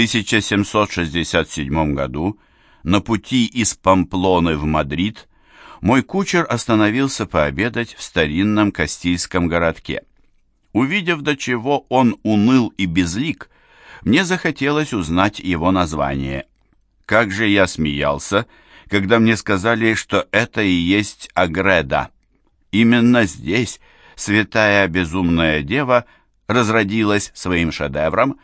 1767 году на пути из Памплоны в Мадрид мой кучер остановился пообедать в старинном Кастильском городке. Увидев, до чего он уныл и безлик, мне захотелось узнать его название. Как же я смеялся, когда мне сказали, что это и есть Агреда. Именно здесь святая безумная дева разродилась своим шедевром,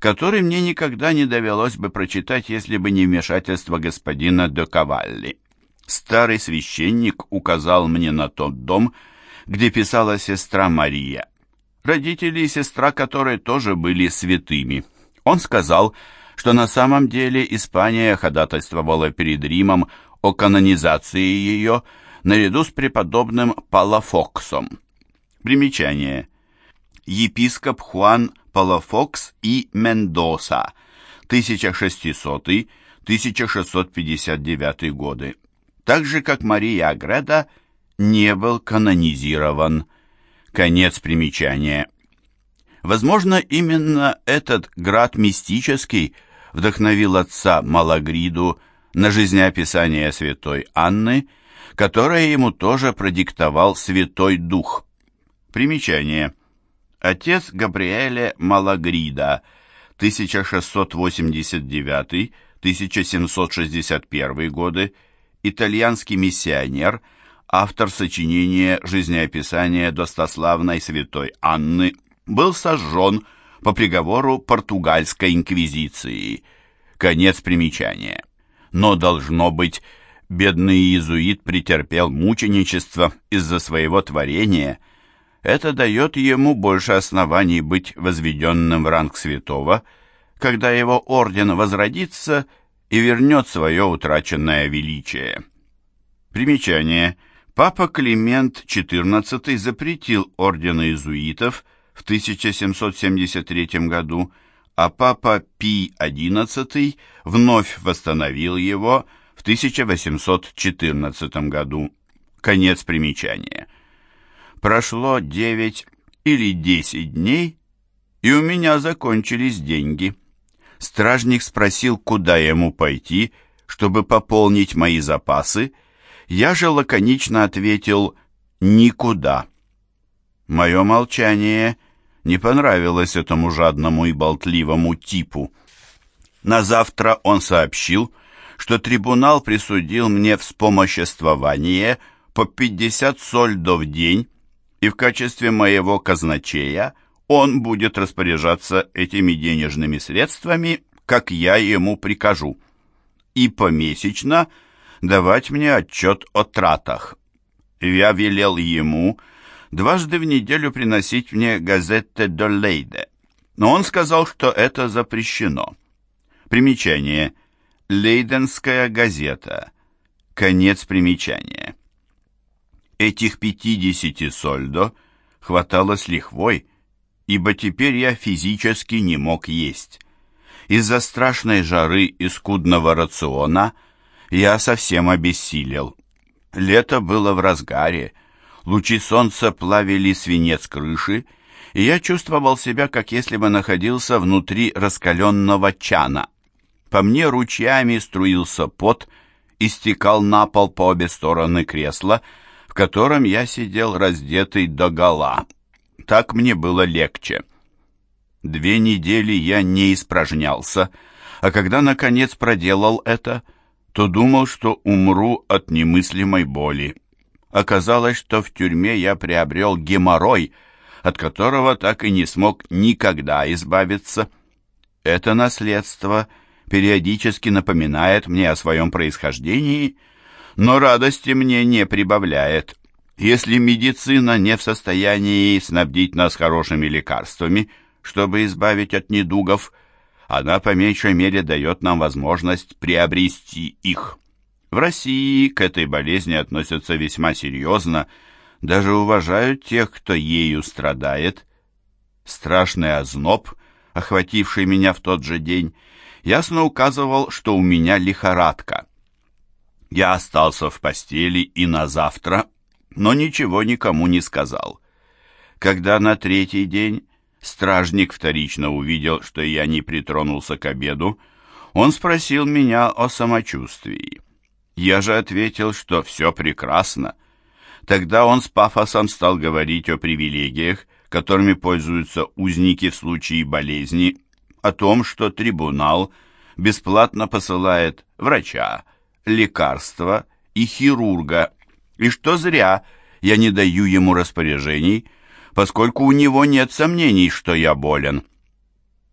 который мне никогда не довелось бы прочитать, если бы не вмешательство господина де Кавалли. Старый священник указал мне на тот дом, где писала сестра Мария, родители и сестра которой тоже были святыми. Он сказал, что на самом деле Испания ходатайствовала перед Римом о канонизации ее наряду с преподобным Палафоксом. Примечание. Епископ Хуан Палафокс и Мендоса, 1600-1659 годы. Так же, как Мария Агреда, не был канонизирован. Конец примечания. Возможно, именно этот град мистический вдохновил отца Малагриду на жизнеописание святой Анны, которое ему тоже продиктовал Святой Дух. Примечание. Отец Габриэле Малагрида, 1689-1761 годы, итальянский миссионер, автор сочинения «Жизнеописание достославной святой Анны», был сожжен по приговору португальской инквизиции. Конец примечания. Но, должно быть, бедный иезуит претерпел мученичество из-за своего творения – это дает ему больше оснований быть возведенным в ранг святого, когда его орден возродится и вернет свое утраченное величие. Примечание. Папа Климент XIV запретил орден иезуитов в 1773 году, а папа Пий XI вновь восстановил его в 1814 году. Конец примечания. Прошло девять или десять дней, и у меня закончились деньги. Стражник спросил, куда ему пойти, чтобы пополнить мои запасы. Я же лаконично ответил «никуда». Мое молчание не понравилось этому жадному и болтливому типу. На завтра он сообщил, что трибунал присудил мне вспомоществование по 50 сольдов в день и в качестве моего казначея он будет распоряжаться этими денежными средствами, как я ему прикажу, и помесячно давать мне отчет о тратах. Я велел ему дважды в неделю приносить мне газеты до Лейде, но он сказал, что это запрещено. Примечание. Лейденская газета. Конец примечания. Этих пятидесяти сольдо хватало с лихвой, ибо теперь я физически не мог есть. Из-за страшной жары и скудного рациона я совсем обессилел. Лето было в разгаре, лучи солнца плавили свинец крыши, и я чувствовал себя, как если бы находился внутри раскаленного чана. По мне ручьями струился пот и стекал на пол по обе стороны кресла, в котором я сидел раздетый догола. Так мне было легче. Две недели я не испражнялся, а когда, наконец, проделал это, то думал, что умру от немыслимой боли. Оказалось, что в тюрьме я приобрел геморрой, от которого так и не смог никогда избавиться. Это наследство периодически напоминает мне о своем происхождении — но радости мне не прибавляет. Если медицина не в состоянии снабдить нас хорошими лекарствами, чтобы избавить от недугов, она по меньшей мере дает нам возможность приобрести их. В России к этой болезни относятся весьма серьезно, даже уважают тех, кто ею страдает. Страшный озноб, охвативший меня в тот же день, ясно указывал, что у меня лихорадка. Я остался в постели и на завтра, но ничего никому не сказал. Когда на третий день Стражник вторично увидел, что я не притронулся к обеду. Он спросил меня о самочувствии. Я же ответил, что все прекрасно. Тогда он с пафосом стал говорить о привилегиях, которыми пользуются узники в случае болезни, о том, что трибунал бесплатно посылает врача, лекарства и хирурга, и что зря я не даю ему распоряжений, поскольку у него нет сомнений, что я болен.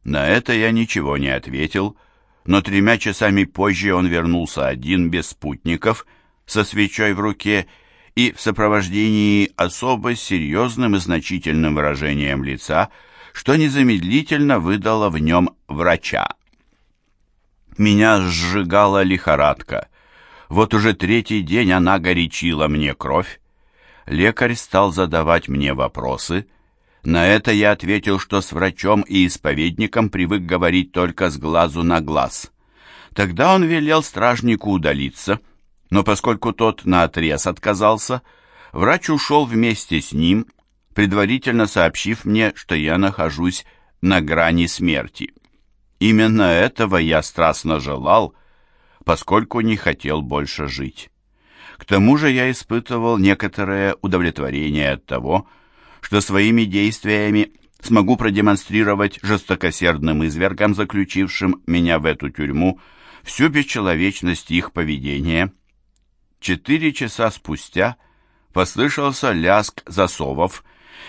На это я ничего не ответил, но тремя часами позже он вернулся один без спутников, со свечой в руке и в сопровождении особо серьезным и значительным выражением лица, что незамедлительно выдало в нем врача. Меня сжигала лихорадка. Вот уже третий день она горячила мне кровь. Лекарь стал задавать мне вопросы. На это я ответил, что с врачом и исповедником привык говорить только с глазу на глаз. Тогда он велел стражнику удалиться, но поскольку тот наотрез отказался, врач ушел вместе с ним, предварительно сообщив мне, что я нахожусь на грани смерти. Именно этого я страстно желал, поскольку не хотел больше жить. К тому же я испытывал некоторое удовлетворение от того, что своими действиями смогу продемонстрировать жестокосердным извергам, заключившим меня в эту тюрьму, всю бесчеловечность их поведения. Четыре часа спустя послышался лязг засовов,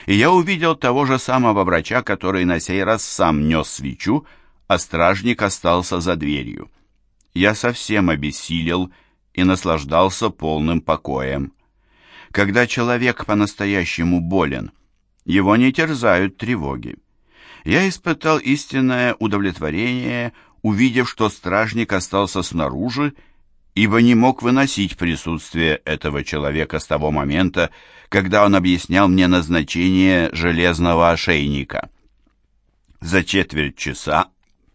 и я увидел того же самого врача, который на сей раз сам нес свечу, а стражник остался за дверью. Я совсем обессилел и наслаждался полным покоем. Когда человек по-настоящему болен, его не терзают тревоги. Я испытал истинное удовлетворение, увидев, что стражник остался снаружи, ибо не мог выносить присутствие этого человека с того момента, когда он объяснял мне назначение железного ошейника. За четверть часа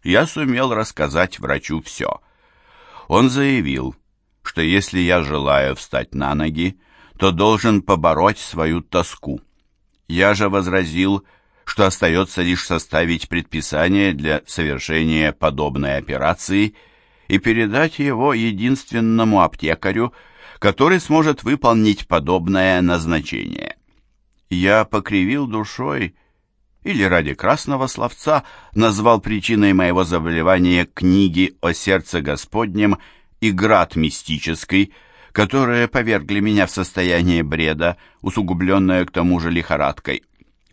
я сумел рассказать врачу все. Он заявил, что если я желаю встать на ноги, то должен побороть свою тоску. Я же возразил, что остается лишь составить предписание для совершения подобной операции и передать его единственному аптекарю, который сможет выполнить подобное назначение. Я покривил душой или ради красного словца назвал причиной моего заболевания книги о сердце Господнем и град мистический, которые повергли меня в состояние бреда, усугубленное к тому же лихорадкой.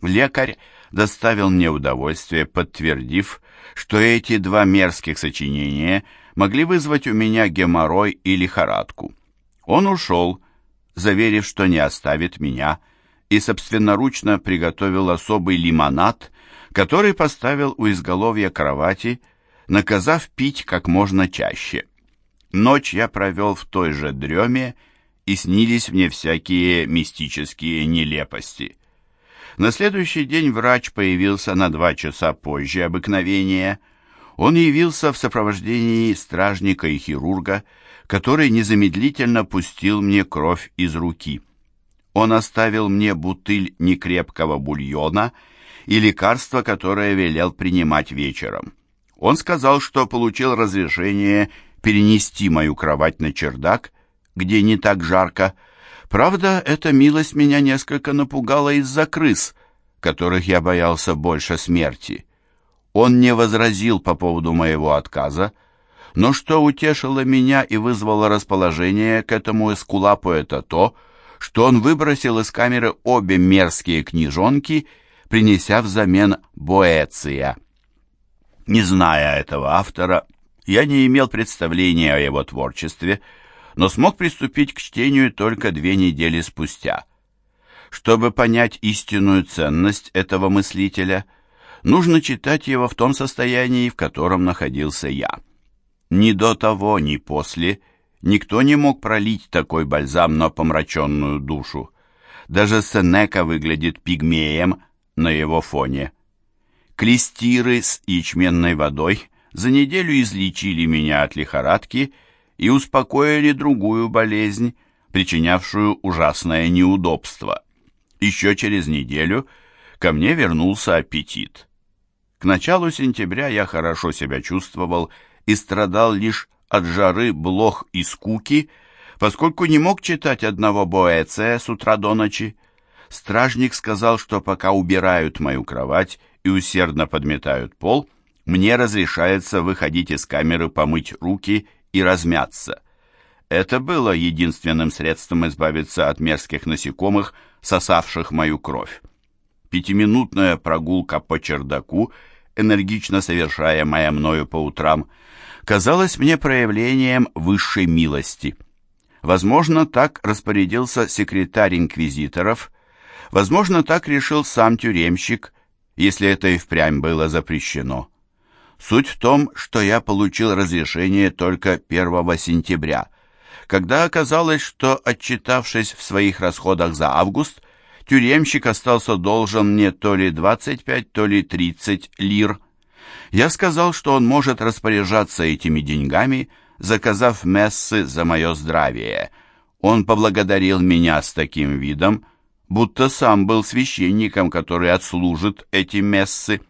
Лекарь доставил мне удовольствие, подтвердив, что эти два мерзких сочинения могли вызвать у меня геморрой и лихорадку. Он ушел, заверив, что не оставит меня, и собственноручно приготовил особый лимонад, который поставил у изголовья кровати, наказав пить как можно чаще. Ночь я провел в той же дреме, и снились мне всякие мистические нелепости. На следующий день врач появился на два часа позже обыкновения. Он явился в сопровождении стражника и хирурга, который незамедлительно пустил мне кровь из руки. Он оставил мне бутыль некрепкого бульона и лекарство, которое велел принимать вечером. Он сказал, что получил разрешение перенести мою кровать на чердак, где не так жарко. Правда, эта милость меня несколько напугала из-за крыс, которых я боялся больше смерти. Он не возразил по поводу моего отказа, но что утешило меня и вызвало расположение к этому эскулапу, это то, что он выбросил из камеры обе мерзкие книжонки, принеся взамен Боэция. Не зная этого автора, я не имел представления о его творчестве, но смог приступить к чтению только две недели спустя. Чтобы понять истинную ценность этого мыслителя, нужно читать его в том состоянии, в котором находился я. Ни до того, ни после – Никто не мог пролить такой бальзам на помраченную душу. Даже Сенека выглядит пигмеем на его фоне. Клестиры с ячменной водой за неделю излечили меня от лихорадки и успокоили другую болезнь, причинявшую ужасное неудобство. Еще через неделю ко мне вернулся аппетит. К началу сентября я хорошо себя чувствовал и страдал лишь от жары, блох и скуки, поскольку не мог читать одного Боэция с утра до ночи. Стражник сказал, что пока убирают мою кровать и усердно подметают пол, мне разрешается выходить из камеры помыть руки и размяться. Это было единственным средством избавиться от мерзких насекомых, сосавших мою кровь. Пятиминутная прогулка по чердаку, энергично совершаемая мною по утрам, казалась мне проявлением высшей милости. Возможно, так распорядился секретарь инквизиторов, возможно, так решил сам тюремщик, если это и впрямь было запрещено. Суть в том, что я получил разрешение только 1 сентября, когда оказалось, что, отчитавшись в своих расходах за август, тюремщик остался должен мне то ли 25, то ли 30 лир. Я сказал, что он может распоряжаться этими деньгами, заказав мессы за мое здравие. Он поблагодарил меня с таким видом, будто сам был священником, который отслужит эти мессы.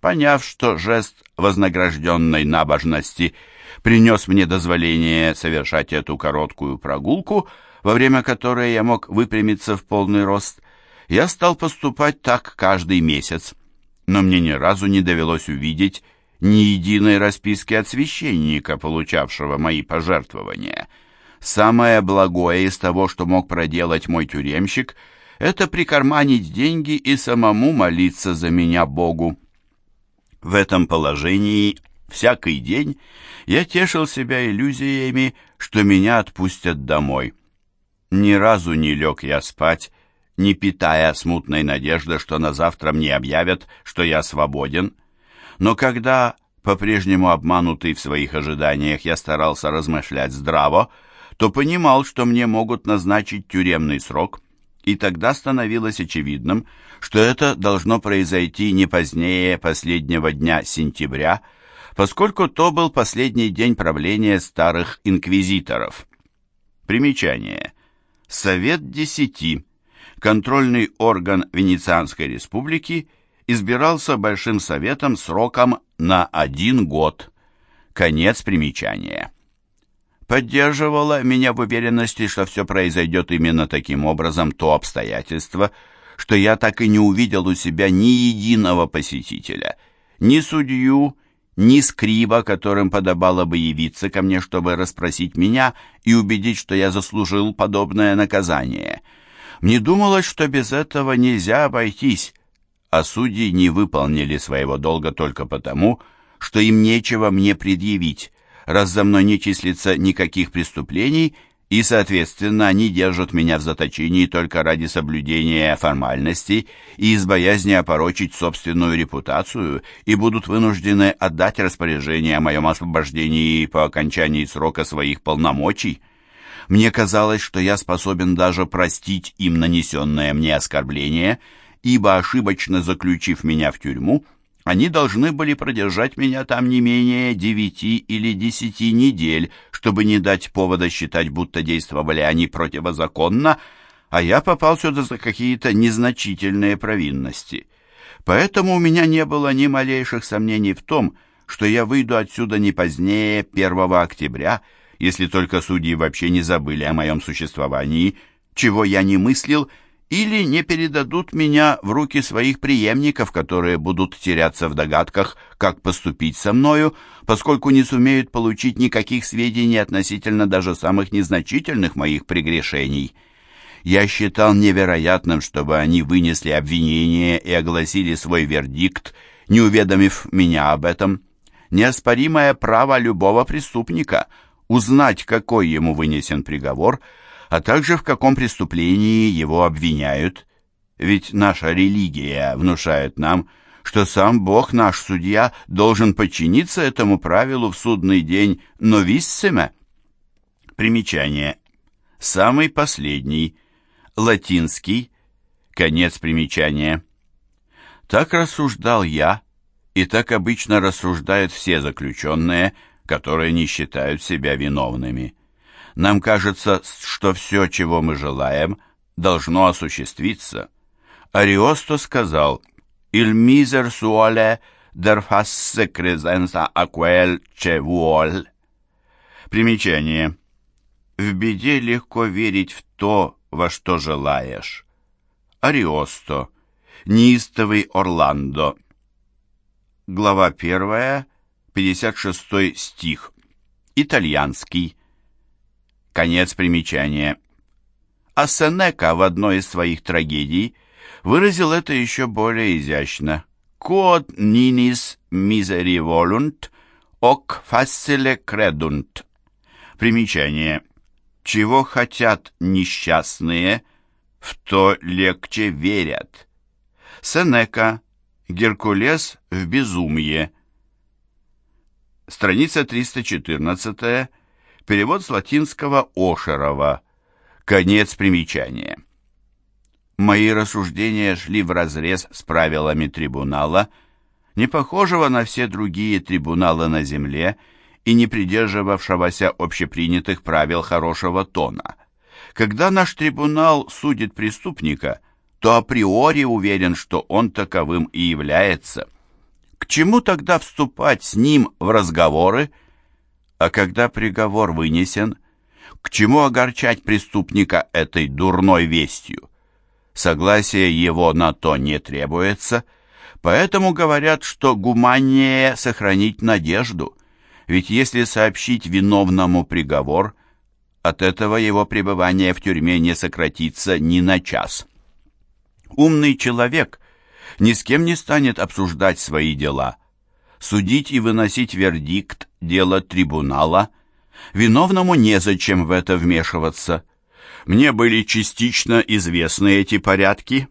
Поняв, что жест вознагражденной набожности принес мне дозволение совершать эту короткую прогулку, во время которой я мог выпрямиться в полный рост, я стал поступать так каждый месяц. Но мне ни разу не довелось увидеть ни единой расписки от священника, получавшего мои пожертвования. Самое благое из того, что мог проделать мой тюремщик, это прикарманить деньги и самому молиться за меня Богу. В этом положении всякий день я тешил себя иллюзиями, что меня отпустят домой. Ни разу не лег я спать, не питая смутной надежды, что на завтра мне объявят, что я свободен. Но когда, по-прежнему обманутый в своих ожиданиях, я старался размышлять здраво, то понимал, что мне могут назначить тюремный срок, и тогда становилось очевидным, что это должно произойти не позднее последнего дня сентября, поскольку то был последний день правления старых инквизиторов. Примечание. Совет Десяти, контрольный орган Венецианской республики, избирался Большим Советом сроком на один год. Конец примечания. Поддерживало меня в уверенности, что все произойдет именно таким образом то обстоятельство, что я так и не увидел у себя ни единого посетителя, ни судью, ни скриба, которым подобало бы явиться ко мне, чтобы расспросить меня и убедить, что я заслужил подобное наказание. Мне думалось, что без этого нельзя обойтись, а судьи не выполнили своего долга только потому, что им нечего мне предъявить, раз за мной не числится никаких преступлений – и, соответственно, они держат меня в заточении только ради соблюдения формальностей и из боязни опорочить собственную репутацию и будут вынуждены отдать распоряжение о моем освобождении по окончании срока своих полномочий. Мне казалось, что я способен даже простить им нанесенное мне оскорбление, ибо, ошибочно заключив меня в тюрьму, они должны были продержать меня там не менее девяти или десяти недель, чтобы не дать повода считать, будто действовали они противозаконно, а я попал сюда за какие-то незначительные провинности. Поэтому у меня не было ни малейших сомнений в том, что я выйду отсюда не позднее 1 октября, если только судьи вообще не забыли о моем существовании, чего я не мыслил, или не передадут меня в руки своих преемников, которые будут теряться в догадках, как поступить со мною, поскольку не сумеют получить никаких сведений относительно даже самых незначительных моих прегрешений. Я считал невероятным, чтобы они вынесли обвинение и огласили свой вердикт, не уведомив меня об этом. Неоспоримое право любого преступника узнать, какой ему вынесен приговор – а также в каком преступлении его обвиняют. Ведь наша религия внушает нам, что сам Бог, наш судья, должен подчиниться этому правилу в судный день новиссиме. Примечание. Самый последний, латинский, конец примечания. Так рассуждал я, и так обычно рассуждают все заключенные, которые не считают себя виновными. Нам кажется, что все, чего мы желаем, должно осуществиться. Ариосто сказал «Il miser suole der fasse cresenza aquel che vuol». Примечание. В беде легко верить в то, во что желаешь. Ариосто. Неистовый Орландо. Глава 1, 56 стих. Итальянский. Конец примечания. А Сенека в одной из своих трагедий выразил это еще более изящно. «Quod ninis miseri volunt, hoc facile credunt». Примечание. «Чего хотят несчастные, в то легче верят». Сенека. Геркулес в безумье. Страница 314. Перевод с латинского Ошерова. Конец примечания. Мои рассуждения шли вразрез с правилами трибунала, не похожего на все другие трибуналы на земле и не придерживавшегося общепринятых правил хорошего тона. Когда наш трибунал судит преступника, то априори уверен, что он таковым и является. К чему тогда вступать с ним в разговоры? А когда приговор вынесен – к чему огорчать преступника этой дурной вестью? Согласие его на то не требуется, поэтому говорят, что гуманнее сохранить надежду, ведь если сообщить виновному приговор, от этого его пребывание в тюрьме не сократится ни на час. Умный человек ни с кем не станет обсуждать свои дела. Судить и выносить вердикт – дело трибунала – Виновному незачем в это вмешиваться. Мне были частично известны эти порядки,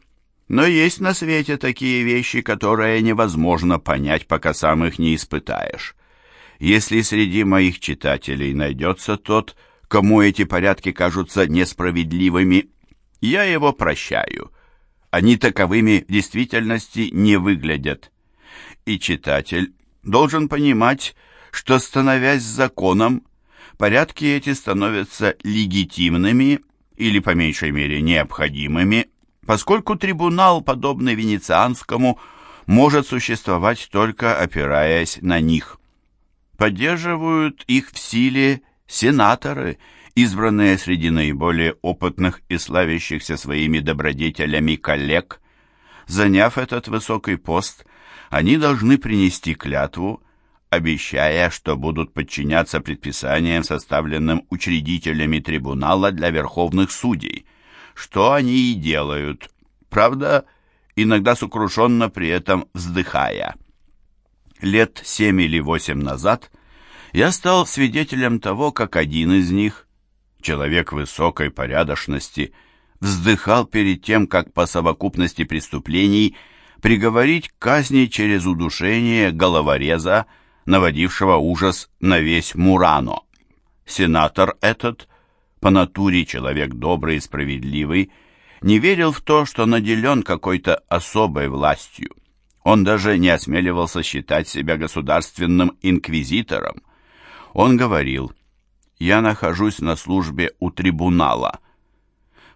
но есть на свете такие вещи, которые невозможно понять, пока сам их не испытаешь. Если среди моих читателей найдется тот, кому эти порядки кажутся несправедливыми, я его прощаю. Они таковыми в действительности не выглядят. И читатель должен понимать, что, становясь законом, порядки эти становятся легитимными или, по меньшей мере, необходимыми, поскольку трибунал, подобный венецианскому, может существовать только опираясь на них. Поддерживают их в силе сенаторы, избранные среди наиболее опытных и славящихся своими добродетелями коллег. Заняв этот высокий пост, они должны принести клятву, обещая, что будут подчиняться предписаниям, составленным учредителями трибунала для верховных судей, что они и делают, правда, иногда сокрушенно при этом вздыхая. Лет семь или восемь назад я стал свидетелем того, как один из них, человек высокой порядочности, вздыхал перед тем, как по совокупности преступлений приговорить к казни через удушение головореза, наводившего ужас на весь Мурано. Сенатор этот, по натуре человек добрый и справедливый, не верил в то, что наделен какой-то особой властью. Он даже не осмеливался считать себя государственным инквизитором. Он говорил, «Я нахожусь на службе у трибунала».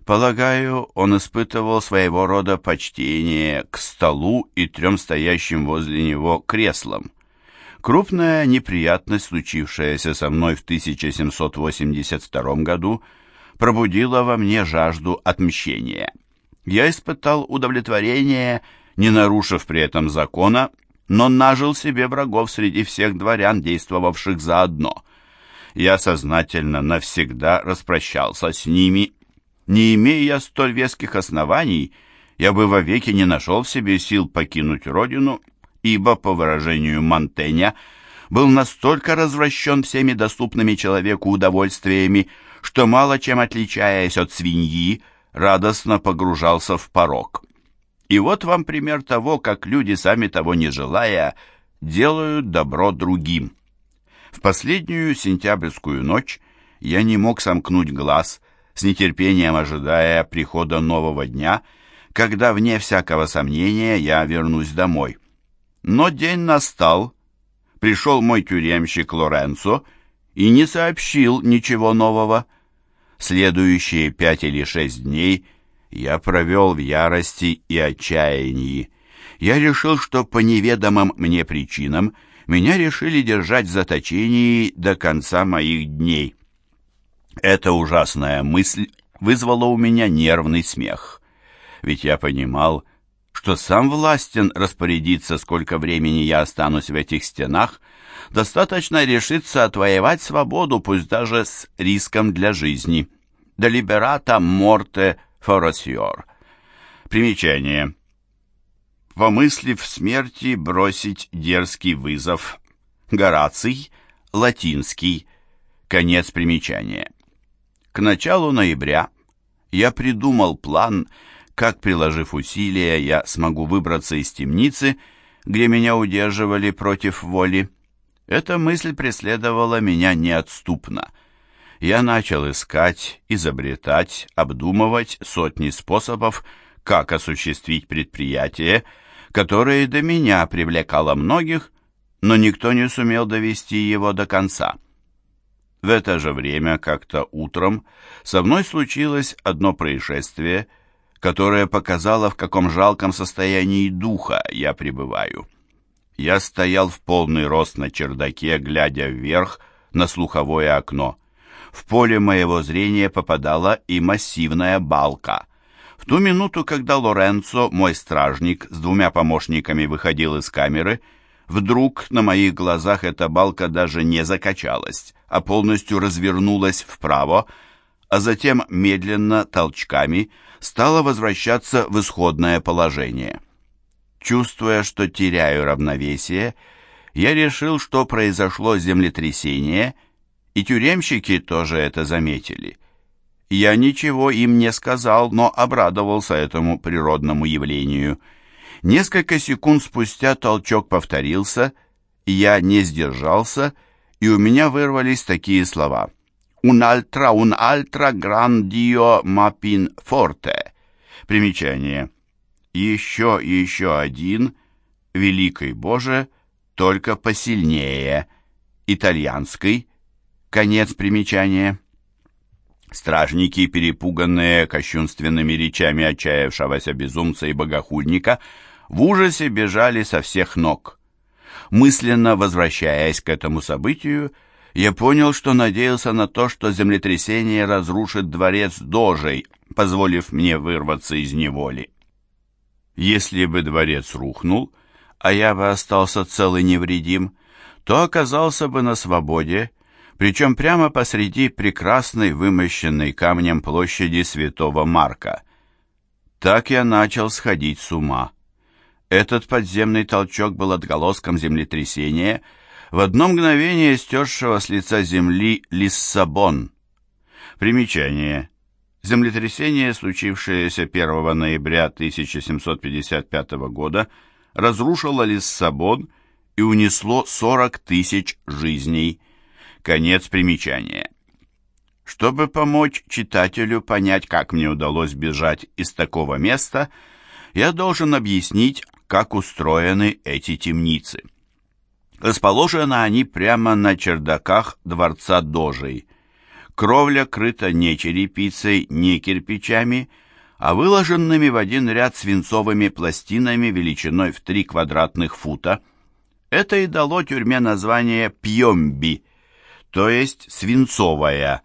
Полагаю, он испытывал своего рода почтение к столу и трем стоящим возле него креслам. Крупная неприятность, случившаяся со мной в 1782 году, пробудила во мне жажду отмщения. Я испытал удовлетворение, не нарушив при этом закона, но нажил себе врагов среди всех дворян, действовавших заодно. Я сознательно навсегда распрощался с ними. Не имея столь веских оснований, я бы вовеки не нашел в себе сил покинуть родину ибо, по выражению Монтэня, был настолько развращен всеми доступными человеку удовольствиями, что, мало чем отличаясь от свиньи, радостно погружался в порог. И вот вам пример того, как люди, сами того не желая, делают добро другим. В последнюю сентябрьскую ночь я не мог сомкнуть глаз, с нетерпением ожидая прихода нового дня, когда, вне всякого сомнения, я вернусь домой. Но день настал, пришел мой тюремщик Лоренцо и не сообщил ничего нового. Следующие пять или шесть дней Я провел в ярости и отчаянии. Я решил, что по неведомым мне причинам меня решили держать в заточении до конца моих дней. Эта ужасная мысль вызвала у меня нервный смех. Ведь я понимал, что сам властен распорядиться, сколько времени я останусь в этих стенах, достаточно решиться отвоевать свободу, пусть даже с риском для жизни. Делиберата морте форосьор. Примечание. Помыслив смерти, бросить дерзкий вызов. Гораций, латинский. Конец примечания. К началу ноября я придумал план, как, приложив усилия, я смогу выбраться из темницы, где меня удерживали против воли. Эта мысль преследовала меня неотступно. Я начал искать, изобретать, обдумывать сотни способов, как осуществить предприятие, которое до меня привлекало многих, но никто не сумел довести его до конца. В это же время, как-то утром, со мной случилось одно происшествие, которое показало, в каком жалком состоянии духа я пребываю. Я стоял в полный рост на чердаке, глядя вверх на слуховое окно. В поле моего зрения попадала и массивная балка. В ту минуту, когда Лоренцо, мой стражник, с двумя помощниками выходил из камеры, Вдруг на моих глазах эта балка даже не закачалась, а полностью развернулась вправо, а затем медленно, толчками, стала возвращаться в исходное положение. Чувствуя, что теряю равновесие, я решил, что произошло землетрясение, и тюремщики тоже это заметили. Я ничего им не сказал, но обрадовался этому природному явлению – Несколько секунд спустя толчок повторился, я не сдержался, и у меня вырвались такие слова. «Un altra, un altra grandio mapin forte». Примечание. «Еще еще один, великий Боже, только посильнее». Итальянский. Конец примечания. Стражники, перепуганные кощунственными речами отчаявшегося безумца и богохульника, в ужасе бежали со всех ног. Мысленно возвращаясь к этому событию, я понял, что надеялся на то, что землетрясение разрушит дворец Дожей, позволив мне вырваться из неволи. Если бы дворец рухнул, а я бы остался цел и невредим, то оказался бы на свободе, причем прямо посреди прекрасной, вымощенной камнем площади Святого Марка. Так я начал сходить с ума. Этот подземный толчок был отголоском землетрясения, в одно мгновение стершего с лица земли Лиссабон. Примечание. Землетрясение, случившееся 1 ноября 1755 года, разрушило Лиссабон и унесло 40 тысяч жизней. Конец примечания. Чтобы помочь читателю понять, как мне удалось бежать из такого места, я должен объяснить, как устроены эти темницы. Расположены они прямо на чердаках дворца Дожей. Кровля крыта не черепицей, не кирпичами, а выложенными в один ряд свинцовыми пластинами величиной в три квадратных фута. Это и дало тюрьме название Пьемби, то есть свинцовая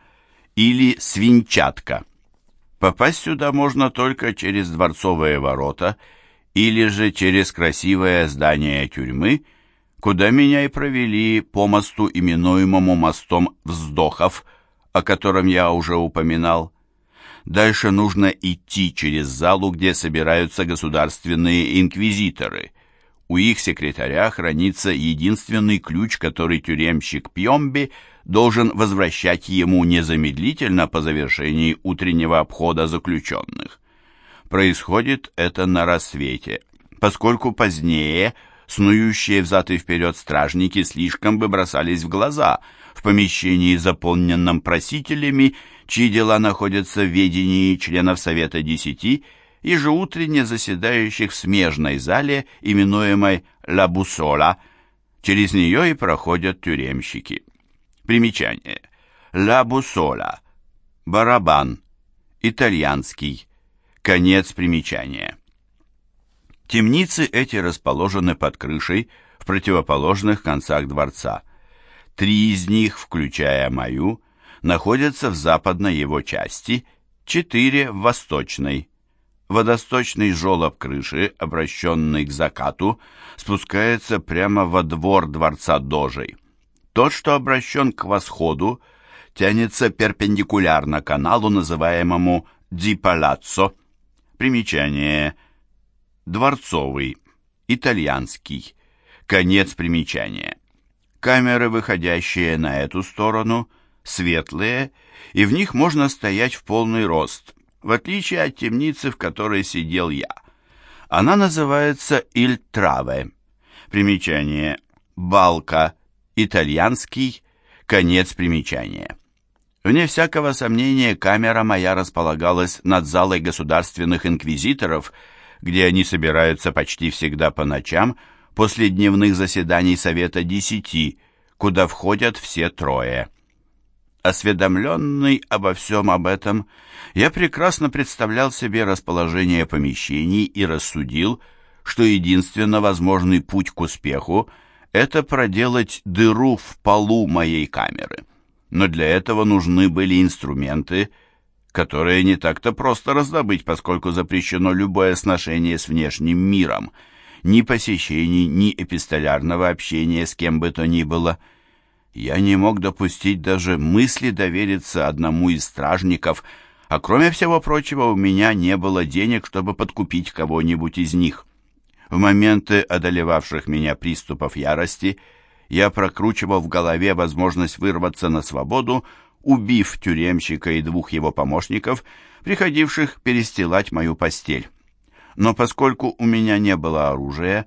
или свинчатка. Попасть сюда можно только через дворцовые ворота – или же через красивое здание тюрьмы, куда меня и провели по мосту, именуемому мостом вздохов, о котором я уже упоминал. Дальше нужно идти через залу, где собираются государственные инквизиторы. У их секретаря хранится единственный ключ, который тюремщик Пьемби должен возвращать ему незамедлительно по завершении утреннего обхода заключенных. Происходит это на рассвете, поскольку позднее снующие взад и вперед стражники слишком бы бросались в глаза в помещении, заполненном просителями, чьи дела находятся в ведении членов Совета Десяти, ежеутренне заседающих в смежной зале, именуемой «Ла Бусола». Через нее и проходят тюремщики. Примечание. «Ла Бусола» – барабан, итальянский, Конец примечания. Темницы эти расположены под крышей в противоположных концах дворца. Три из них, включая мою, находятся в западной его части, четыре в восточной. Водосточный желоб крыши, обращенный к закату, спускается прямо во двор дворца Дожей. Тот, что обращен к восходу, тянется перпендикулярно каналу, называемому Ди. Примечание. Дворцовый. Итальянский. Конец примечания. Камеры, выходящие на эту сторону, светлые, и в них можно стоять в полный рост, в отличие от темницы, в которой сидел я. Она называется «Иль Траве». Примечание. Балка. Итальянский. Конец примечания. Вне всякого сомнения, камера моя располагалась над залой государственных инквизиторов, где они собираются почти всегда по ночам после дневных заседаний Совета Десяти, куда входят все трое. Осведомленный обо всем об этом, я прекрасно представлял себе расположение помещений и рассудил, что единственно возможный путь к успеху – это проделать дыру в полу моей камеры. Но для этого нужны были инструменты, которые не так-то просто раздобыть, поскольку запрещено любое сношение с внешним миром, ни посещений, ни эпистолярного общения с кем бы то ни было – я не мог допустить даже мысли довериться одному из стражников, а кроме всего прочего у меня не было денег, чтобы подкупить кого-нибудь из них. В моменты одолевавших меня приступов ярости я прокручивал в голове возможность вырваться на свободу, убив тюремщика и двух его помощников, приходивших перестилать мою постель. Но поскольку у меня не было оружия,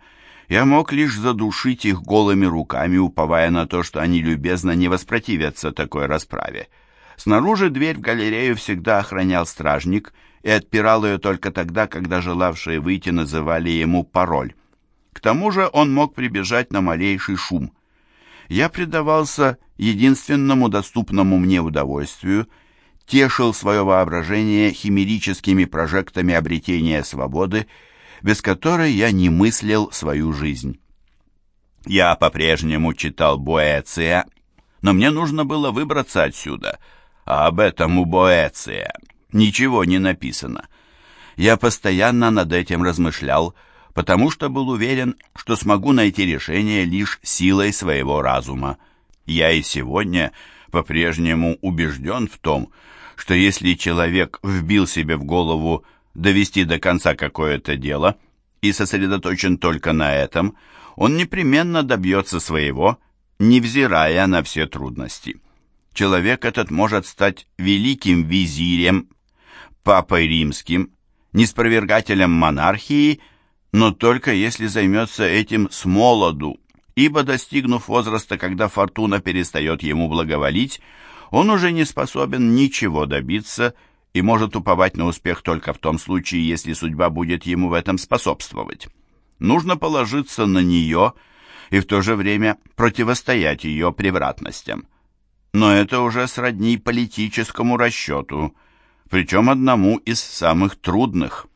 я мог лишь задушить их голыми руками, уповая на то, что они любезно не воспротивятся такой расправе. Снаружи дверь в галерею всегда охранял стражник и отпирал ее только тогда, когда желавшие выйти называли ему пароль. К тому же он мог прибежать на малейший шум. Я предавался единственному доступному мне удовольствию, тешил свое воображение химерическими прожектами обретения свободы без которой я не мыслил свою жизнь. Я по-прежнему читал Боэция, но мне нужно было выбраться отсюда, а об этом у Боэция ничего не написано. Я постоянно над этим размышлял, потому что был уверен, что смогу найти решение лишь силой своего разума. Я и сегодня по-прежнему убежден в том, что если человек вбил себе в голову довести до конца какое-то дело и сосредоточен только на этом, он непременно добьется своего, невзирая на все трудности. Человек этот может стать великим визирем, папой римским, неспровергателем монархии, но только если займется этим с молоду, ибо, достигнув возраста, когда фортуна перестает ему благоволить, он уже не способен ничего добиться и может уповать на успех только в том случае, если судьба будет ему в этом способствовать. Нужно положиться на нее и в то же время противостоять ее превратностям. Но это уже сродни политическому расчету, причем одному из самых трудных.